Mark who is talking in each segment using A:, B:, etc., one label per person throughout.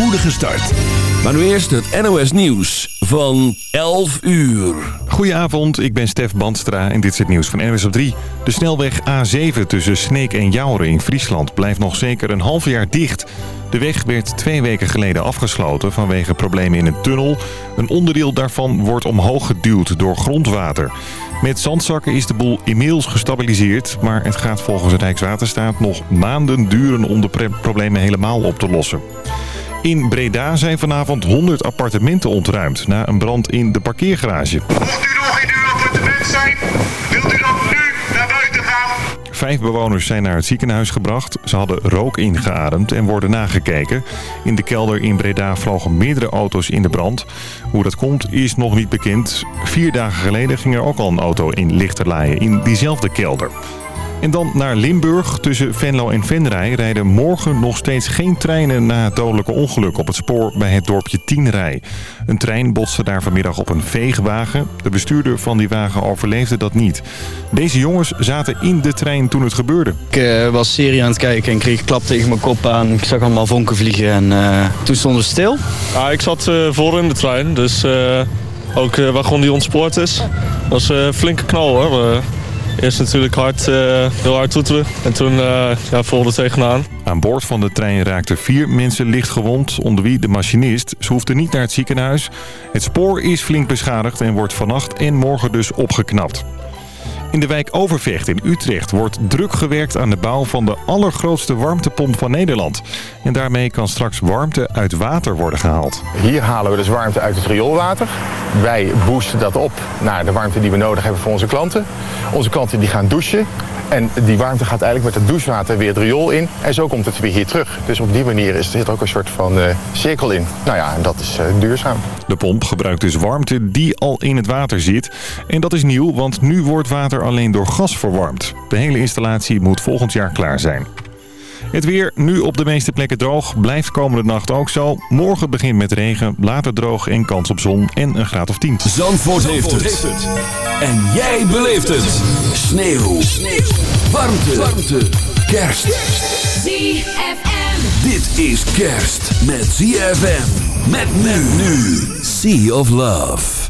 A: spoedige start. Maar nu eerst het NOS Nieuws van 11 uur.
B: Goedenavond, ik ben Stef Bandstra en dit is het nieuws van NOS op 3. De snelweg A7 tussen Sneek en Jouren in Friesland blijft nog zeker een half jaar dicht. De weg werd twee weken geleden afgesloten vanwege problemen in een tunnel. Een onderdeel daarvan wordt omhoog geduwd door grondwater. Met zandzakken is de boel inmiddels gestabiliseerd... maar het gaat volgens het Rijkswaterstaat nog maanden duren om de problemen helemaal op te lossen. In Breda zijn vanavond 100 appartementen ontruimd na een brand in de parkeergarage.
C: Mocht u nog in uw appartement zijn, wilt u dan nu naar buiten gaan?
B: Vijf bewoners zijn naar het ziekenhuis gebracht. Ze hadden rook ingeademd en worden nagekeken. In de kelder in Breda vlogen meerdere auto's in de brand. Hoe dat komt is nog niet bekend. Vier dagen geleden ging er ook al een auto in Lichterlaaien in diezelfde kelder. En dan naar Limburg. Tussen Venlo en Venray rijden morgen nog steeds geen treinen na het dodelijke ongeluk op het spoor bij het dorpje Tienrij. Een trein botste daar vanmiddag op een veegwagen. De bestuurder van die wagen overleefde dat niet. Deze jongens zaten in de trein toen het gebeurde.
D: Ik uh, was serie aan het kijken en kreeg klap tegen mijn kop aan. Ik zag allemaal vonken vliegen en uh, toen stonden we stil.
E: Ja, ik zat uh, voor in de trein, dus ook wagon die ontspoord is. Dat was een flinke knal hoor. Eerst natuurlijk hard, uh, heel hard toeteren en toen uh, ja, volgde tegenaan.
B: Aan boord van de trein raakten vier mensen licht gewond, onder wie de machinist. Ze hoefden niet naar het ziekenhuis. Het spoor is flink beschadigd en wordt vannacht en morgen dus opgeknapt. In de wijk Overvecht in Utrecht wordt druk gewerkt aan de bouw van de allergrootste warmtepomp van Nederland. En daarmee kan straks warmte uit water worden gehaald.
F: Hier halen we dus warmte uit het rioolwater. Wij boosten dat op naar de warmte die we nodig hebben voor onze klanten. Onze klanten die gaan douchen. En die warmte gaat eigenlijk met het douchewater weer het riool in. En zo komt het weer hier terug. Dus op die manier is er ook een soort van uh, cirkel in. Nou ja, en dat is uh, duurzaam.
B: De pomp gebruikt dus warmte die al in het water zit. En dat is nieuw, want nu wordt water alleen door gas verwarmd. De hele installatie moet volgend jaar klaar zijn. Het weer nu op de meeste plekken droog. Blijft komende nacht ook zo. Morgen begint met regen, later droog en kans op zon en een graad of 10.
A: Zandvoort, heeft, het. En jij beleeft het. Sneeuw. Sneeuw. Warmte. Warmte. Kerst.
G: ZFM.
A: Dit is kerst met ZFM. Met men nu. Sea of Love.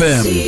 A: ZFM.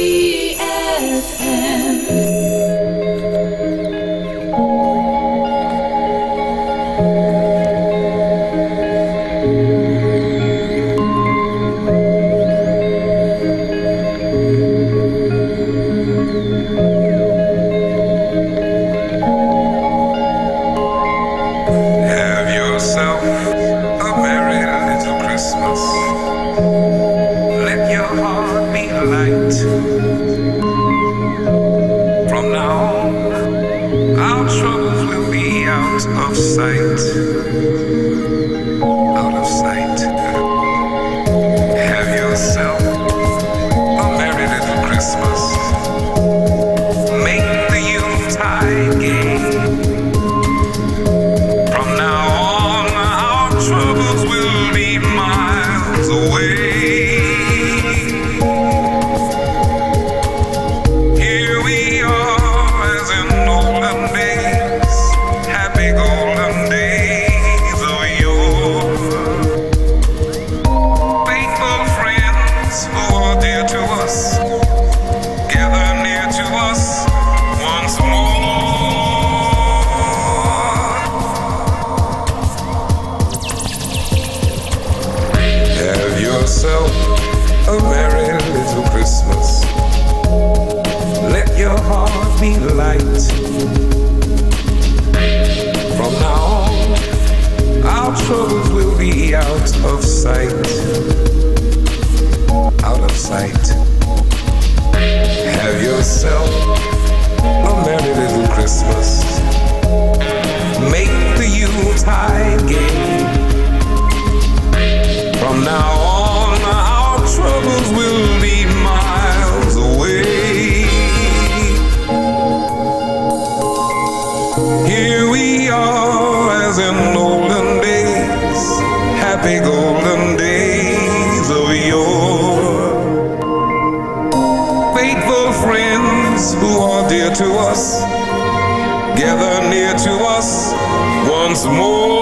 H: to us, gather near to us once more.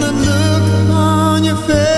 I: the
J: look on
K: your face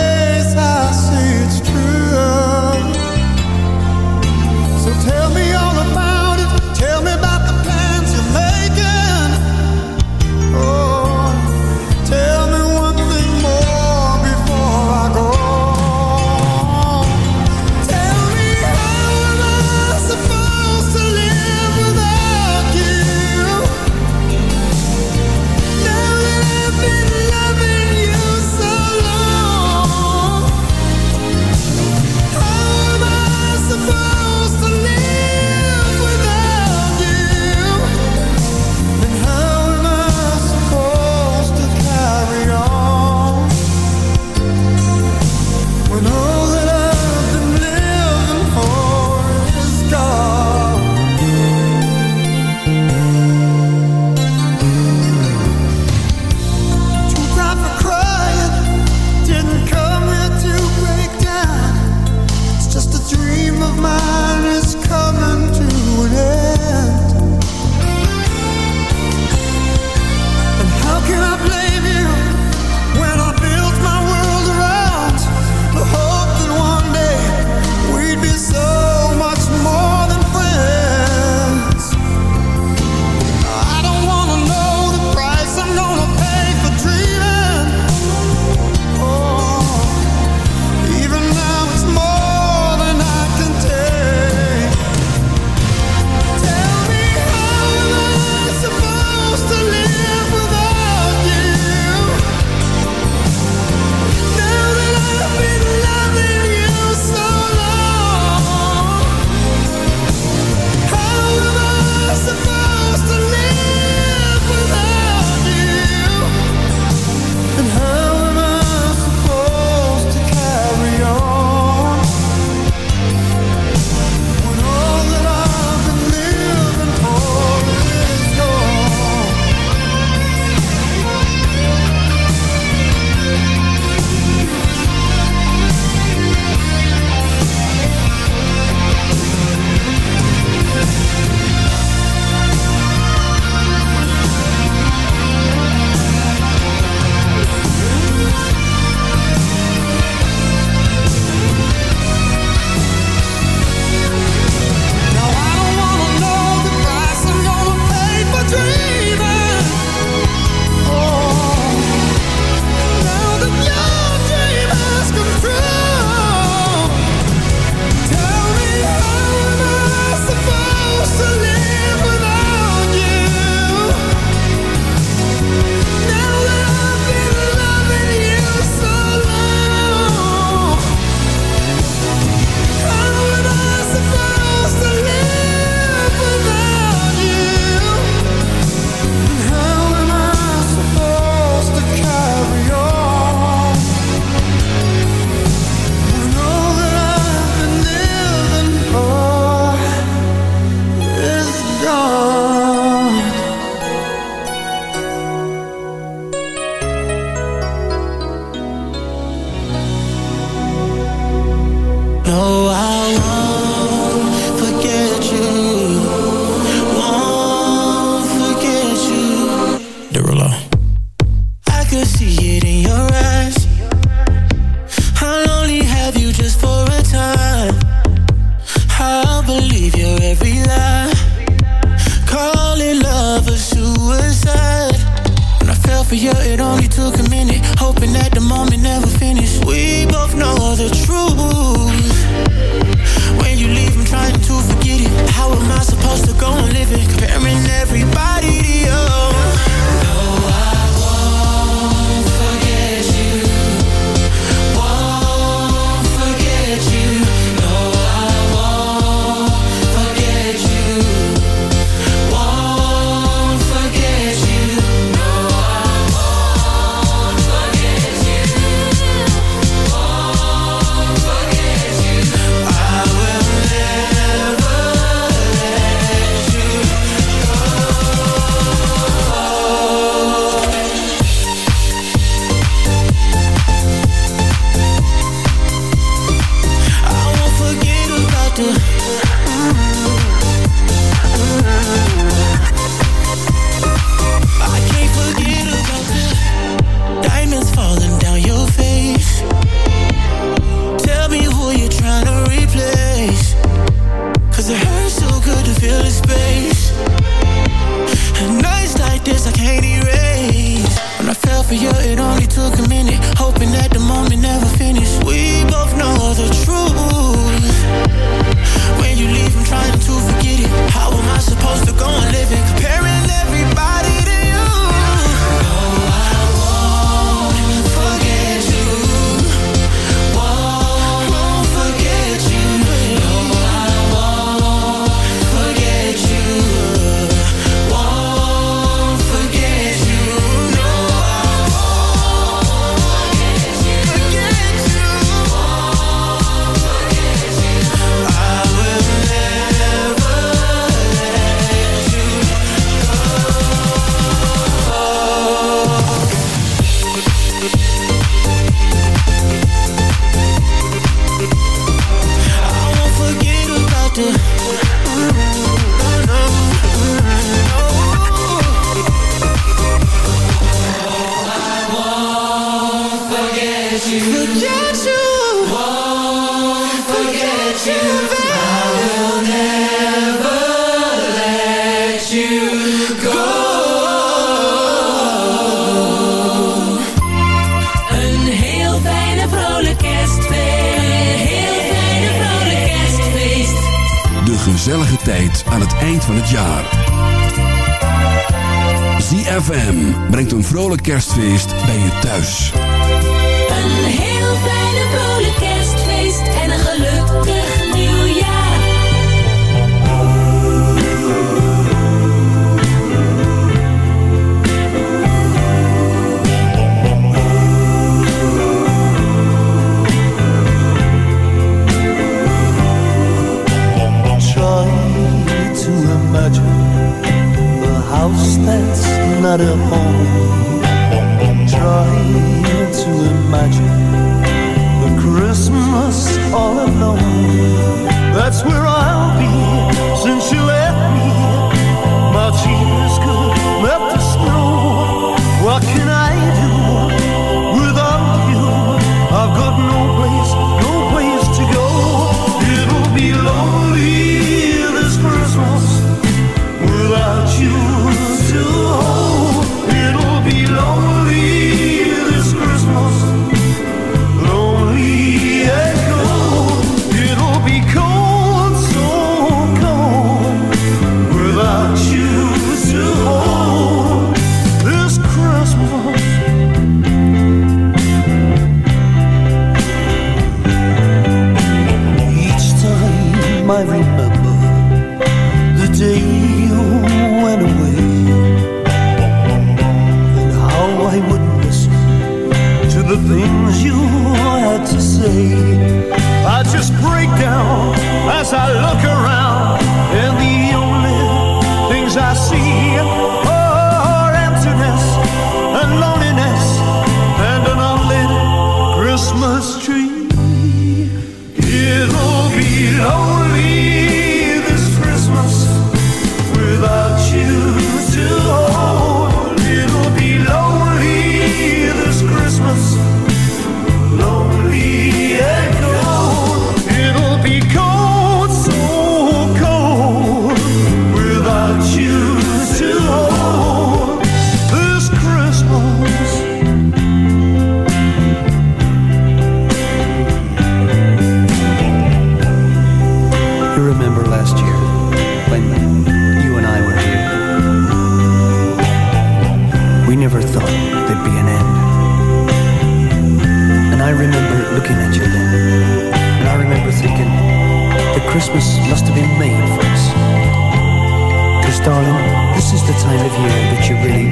K: This is the
L: time of year that you really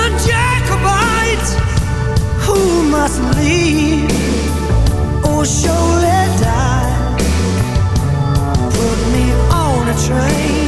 M: one Jacobite who must leave or surely die. Put me on a
A: train.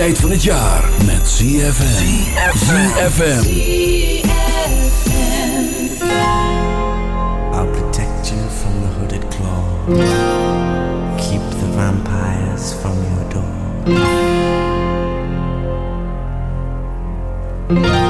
A: Tijd van het jaar met ZFM. ZFM.
N: I'll protect you from the hooded claw. Keep the vampires from your door.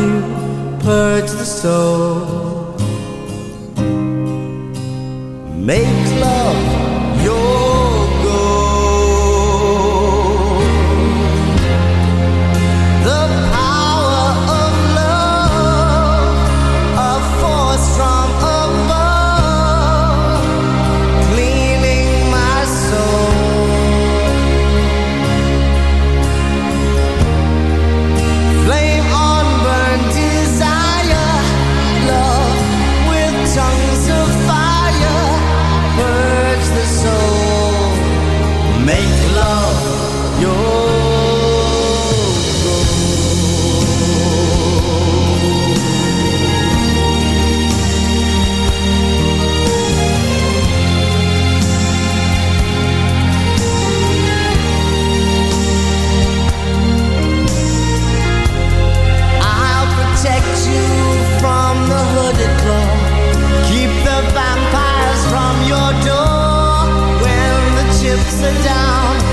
O: purge the soul. Make love sit down.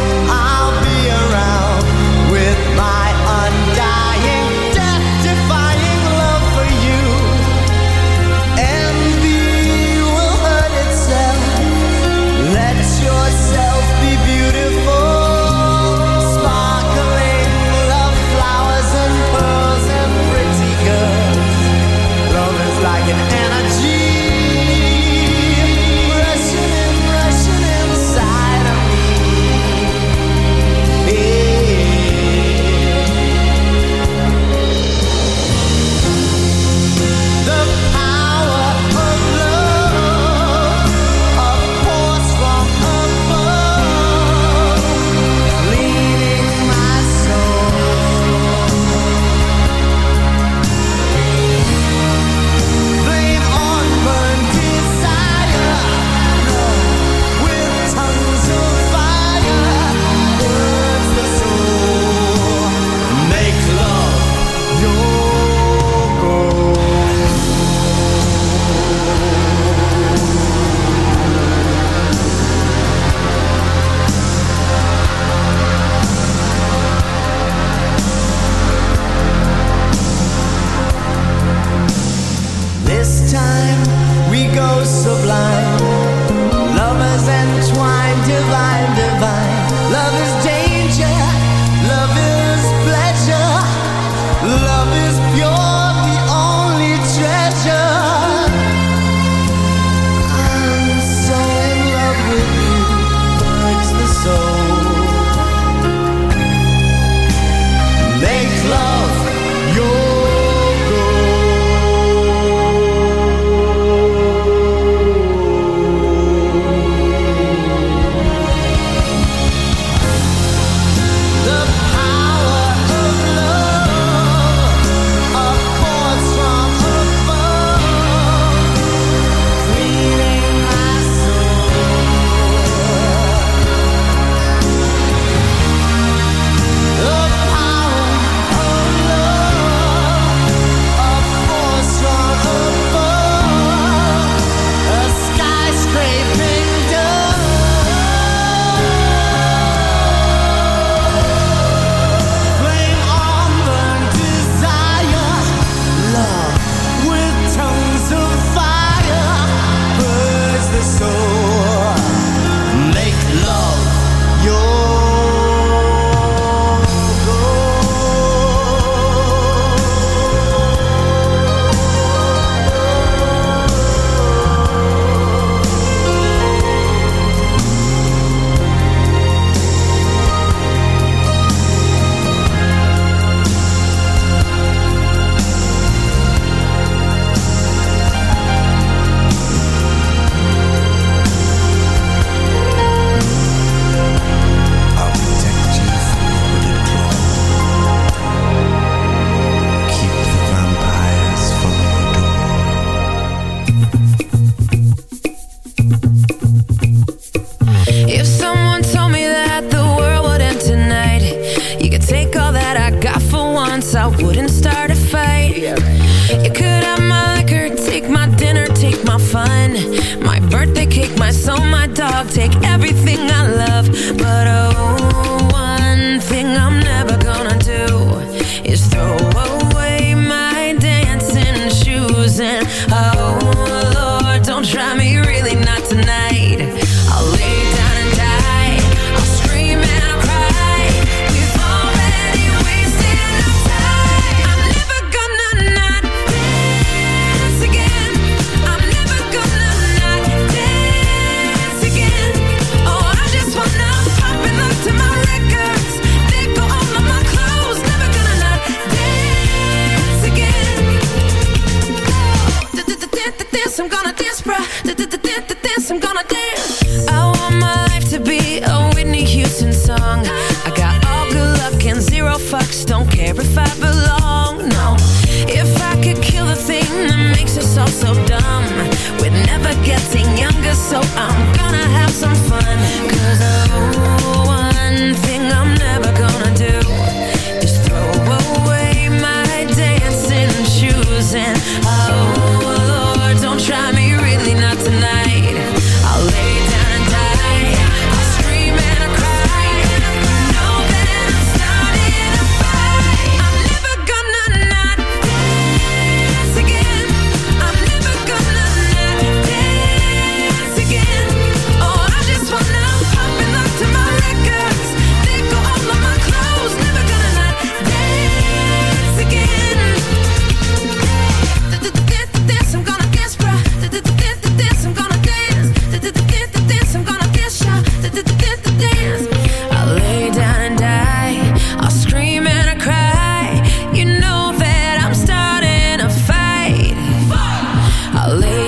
I: late